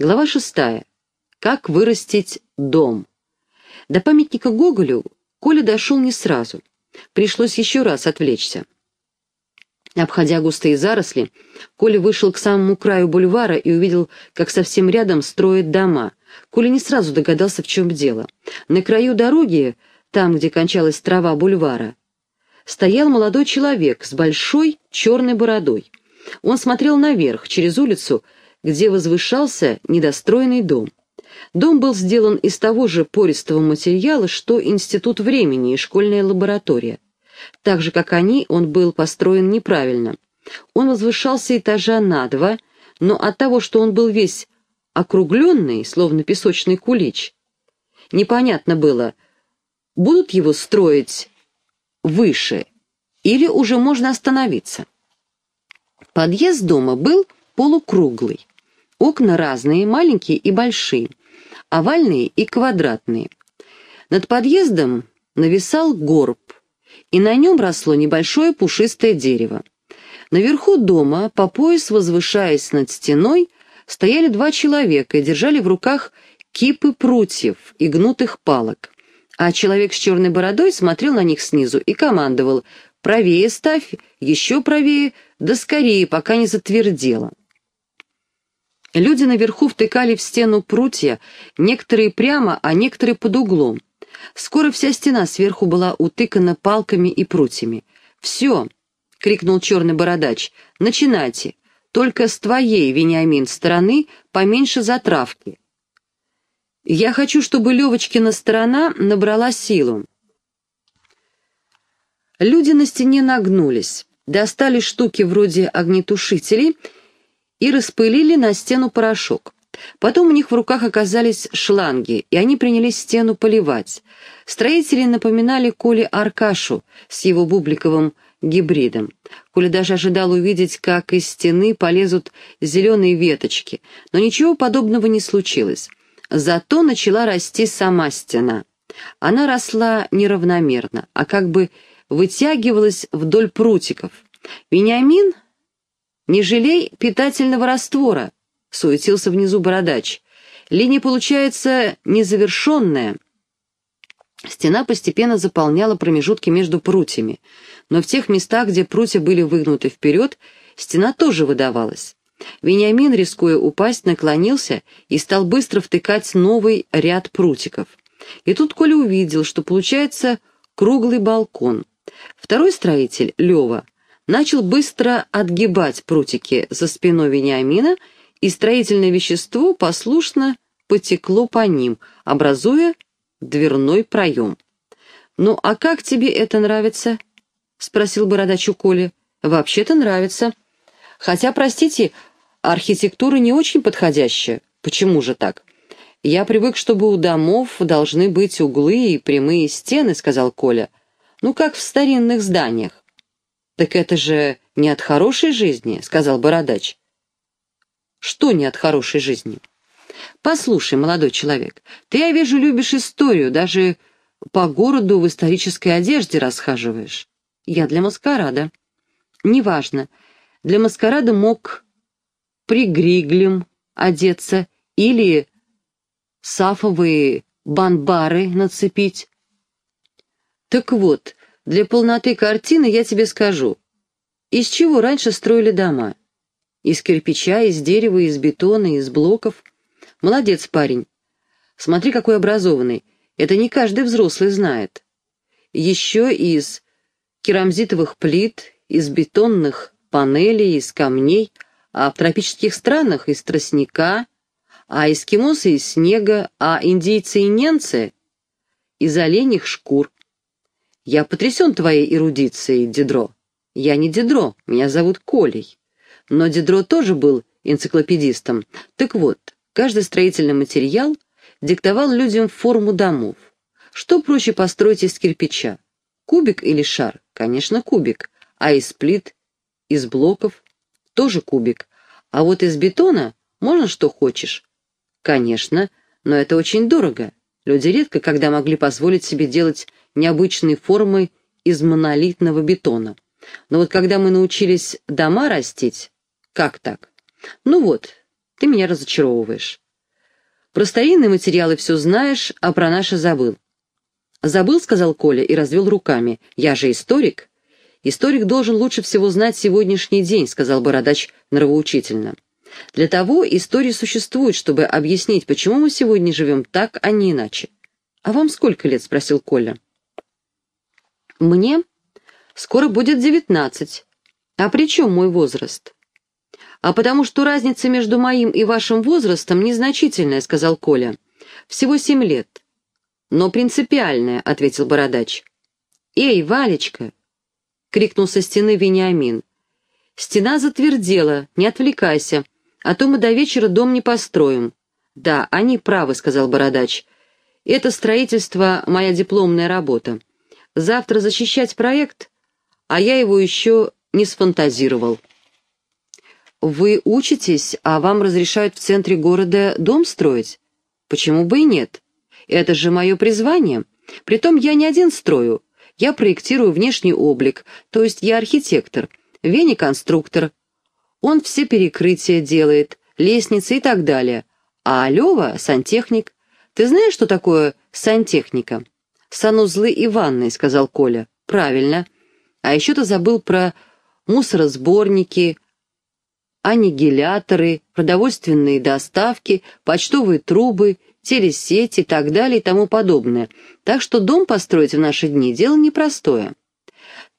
Глава шестая. Как вырастить дом. До памятника Гоголю Коля дошел не сразу. Пришлось еще раз отвлечься. Обходя густые заросли, Коля вышел к самому краю бульвара и увидел, как совсем рядом строят дома. Коля не сразу догадался, в чем дело. На краю дороги, там, где кончалась трава бульвара, стоял молодой человек с большой черной бородой. Он смотрел наверх, через улицу, где возвышался недостроенный дом. Дом был сделан из того же пористого материала, что Институт времени и школьная лаборатория. Так же, как они, он был построен неправильно. Он возвышался этажа на два, но от того, что он был весь округленный, словно песочный кулич, непонятно было, будут его строить выше или уже можно остановиться. Подъезд дома был полукруглый. Окна разные, маленькие и большие, овальные и квадратные. Над подъездом нависал горб, и на нем росло небольшое пушистое дерево. Наверху дома, по пояс возвышаясь над стеной, стояли два человека и держали в руках кипы прутьев и гнутых палок. А человек с черной бородой смотрел на них снизу и командовал «Правее ставь, еще правее, да скорее, пока не затвердело». Люди наверху втыкали в стену прутья, некоторые прямо, а некоторые под углом. Скоро вся стена сверху была утыкана палками и прутьями. «Все!» — крикнул черный бородач. «Начинайте! Только с твоей, Вениамин, стороны поменьше затравки. Я хочу, чтобы Левочкина сторона набрала силу». Люди на стене нагнулись, достали штуки вроде огнетушителей и распылили на стену порошок. Потом у них в руках оказались шланги, и они принялись стену поливать. Строители напоминали Коле Аркашу с его бубликовым гибридом. Коля даже ожидал увидеть, как из стены полезут зеленые веточки, но ничего подобного не случилось. Зато начала расти сама стена. Она росла неравномерно, а как бы вытягивалась вдоль прутиков. Вениамин, не жалей питательного раствора, — суетился внизу бородач. «Линия получается незавершенная». Стена постепенно заполняла промежутки между прутьями, но в тех местах, где прутья были выгнуты вперед, стена тоже выдавалась. Вениамин, рискуя упасть, наклонился и стал быстро втыкать новый ряд прутиков. И тут Коля увидел, что получается круглый балкон. Второй строитель, Лева, начал быстро отгибать прутики за спиной Вениамина и строительное вещество послушно потекло по ним, образуя дверной проем. «Ну, а как тебе это нравится?» — спросил бородач у Коли. «Вообще-то нравится. Хотя, простите, архитектура не очень подходящая. Почему же так?» «Я привык, чтобы у домов должны быть углы и прямые стены», — сказал Коля. «Ну, как в старинных зданиях». «Так это же не от хорошей жизни», — сказал бородач. Что не от хорошей жизни? Послушай, молодой человек, ты, я вижу, любишь историю, даже по городу в исторической одежде расхаживаешь. Я для маскарада. Неважно. Для маскарада мог пригриглем одеться или сафовые банбары нацепить. Так вот, для полноты картины я тебе скажу, из чего раньше строили дома. Из кирпича, из дерева, из бетона, из блоков. Молодец, парень. Смотри, какой образованный. Это не каждый взрослый знает. Еще из керамзитовых плит, из бетонных панелей, из камней, а в тропических странах из тростника, а эскимосы из снега, а индийцы и немцы из оленьих шкур. Я потрясен твоей эрудицией, Дидро. Я не Дидро, меня зовут Колей. Но Дидро тоже был энциклопедистом. Так вот, каждый строительный материал диктовал людям форму домов. Что проще построить из кирпича? Кубик или шар? Конечно, кубик. А из плит, из блоков? Тоже кубик. А вот из бетона можно что хочешь? Конечно, но это очень дорого. Люди редко когда могли позволить себе делать необычные формы из монолитного бетона. Но вот когда мы научились дома растить, как так? Ну вот, ты меня разочаровываешь. Про старинные материалы все знаешь, а про наши забыл». «Забыл», — сказал Коля и развел руками. «Я же историк». «Историк должен лучше всего знать сегодняшний день», — сказал Бородач нравоучительно. «Для того истории существует, чтобы объяснить, почему мы сегодня живем так, а не иначе». «А вам сколько лет?» — спросил Коля. «Мне скоро будет девятнадцать. А при чем мой возраст?» «А потому что разница между моим и вашим возрастом незначительная», — сказал Коля. «Всего семь лет». «Но принципиальная», — ответил Бородач. «Эй, Валечка!» — крикнул со стены Вениамин. «Стена затвердела, не отвлекайся, а то мы до вечера дом не построим». «Да, они правы», — сказал Бородач. «Это строительство — моя дипломная работа. Завтра защищать проект, а я его еще не сфантазировал». «Вы учитесь, а вам разрешают в центре города дом строить? Почему бы и нет? Это же мое призвание. Притом я не один строю. Я проектирую внешний облик, то есть я архитектор, Вене конструктор. Он все перекрытия делает, лестницы и так далее. А Лева — сантехник. Ты знаешь, что такое сантехника?» «Санузлы и ванны», — сказал Коля. «Правильно. А еще ты забыл про мусоросборники, аннигиляторы, продовольственные доставки, почтовые трубы, телесети и так далее и тому подобное. Так что дом построить в наши дни – дело непростое.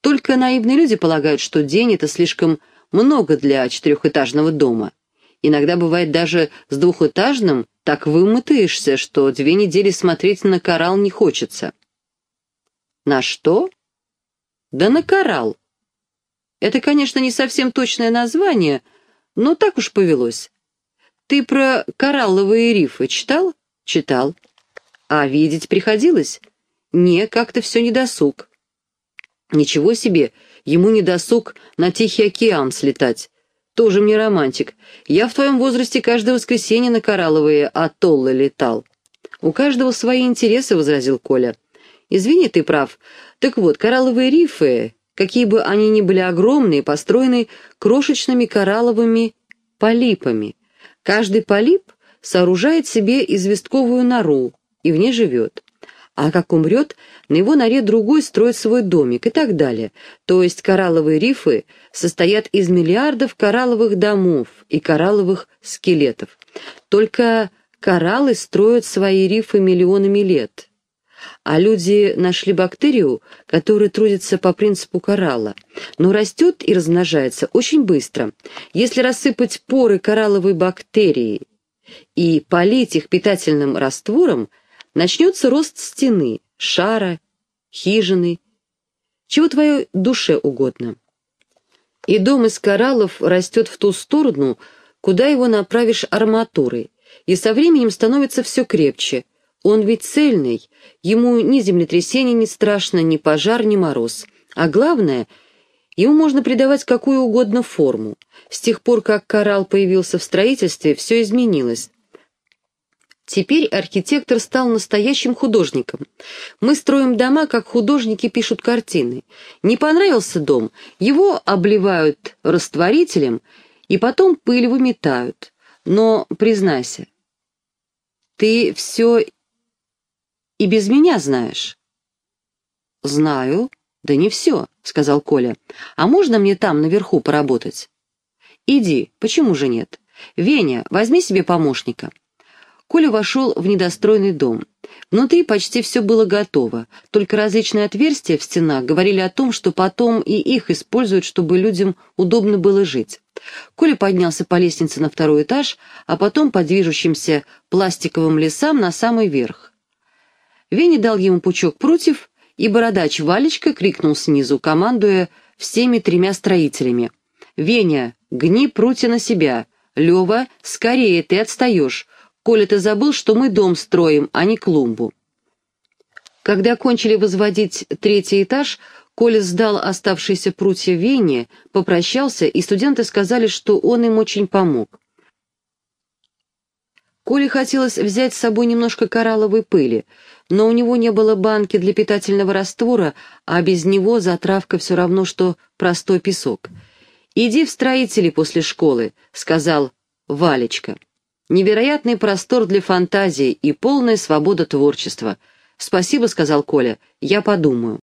Только наивные люди полагают, что день – это слишком много для четырехэтажного дома. Иногда бывает даже с двухэтажным так вымотаешься, что две недели смотреть на коралл не хочется. На что? Да на коралл. Это, конечно, не совсем точное название – но так уж повелось. Ты про коралловые рифы читал? Читал. А видеть приходилось? Не, как-то все недосуг. Ничего себе, ему недосуг на Тихий океан слетать. Тоже мне романтик. Я в твоем возрасте каждое воскресенье на коралловые атоллы летал. У каждого свои интересы, — возразил Коля. Извини, ты прав. Так вот, коралловые рифы какие бы они ни были огромные, построены крошечными коралловыми полипами. Каждый полип сооружает себе известковую нору и в ней живет. А как умрет, на его норе другой строит свой домик и так далее. То есть коралловые рифы состоят из миллиардов коралловых домов и коралловых скелетов. Только кораллы строят свои рифы миллионами лет а люди нашли бактерию, которая трудится по принципу коралла, но растет и размножается очень быстро. Если рассыпать поры коралловой бактерии и полить их питательным раствором, начнется рост стены, шара, хижины, чего твоей душе угодно. И дом из кораллов растет в ту сторону, куда его направишь арматурой, и со временем становится все крепче – он ведь цельный, ему ни землетрясение не страшно, ни пожар, ни мороз. А главное, ему можно придавать какую угодно форму. С тех пор, как коралл появился в строительстве, все изменилось. Теперь архитектор стал настоящим художником. Мы строим дома, как художники пишут картины. Не понравился дом, его обливают растворителем и потом пыль выметают. Но, признайся, ты все и без меня знаешь». «Знаю. Да не все», — сказал Коля. «А можно мне там наверху поработать?» «Иди. Почему же нет? Веня, возьми себе помощника». Коля вошел в недостроенный дом. Внутри почти все было готово, только различные отверстия в стенах говорили о том, что потом и их используют, чтобы людям удобно было жить. Коля поднялся по лестнице на второй этаж, а потом по движущимся пластиковым лесам на самый верх. Веня дал ему пучок прутьев, и бородач Валечка крикнул снизу, командуя всеми тремя строителями. «Веня, гни прутья на себя! Лева, скорее, ты отстаешь! Коля, ты забыл, что мы дом строим, а не клумбу!» Когда кончили возводить третий этаж, Коля сдал оставшиеся прутья Вене, попрощался, и студенты сказали, что он им очень помог. Коле хотелось взять с собой немножко коралловой пыли, но у него не было банки для питательного раствора, а без него затравка все равно, что простой песок. «Иди в строители после школы», — сказал Валечка. Невероятный простор для фантазии и полная свобода творчества. «Спасибо», — сказал Коля, — «я подумаю».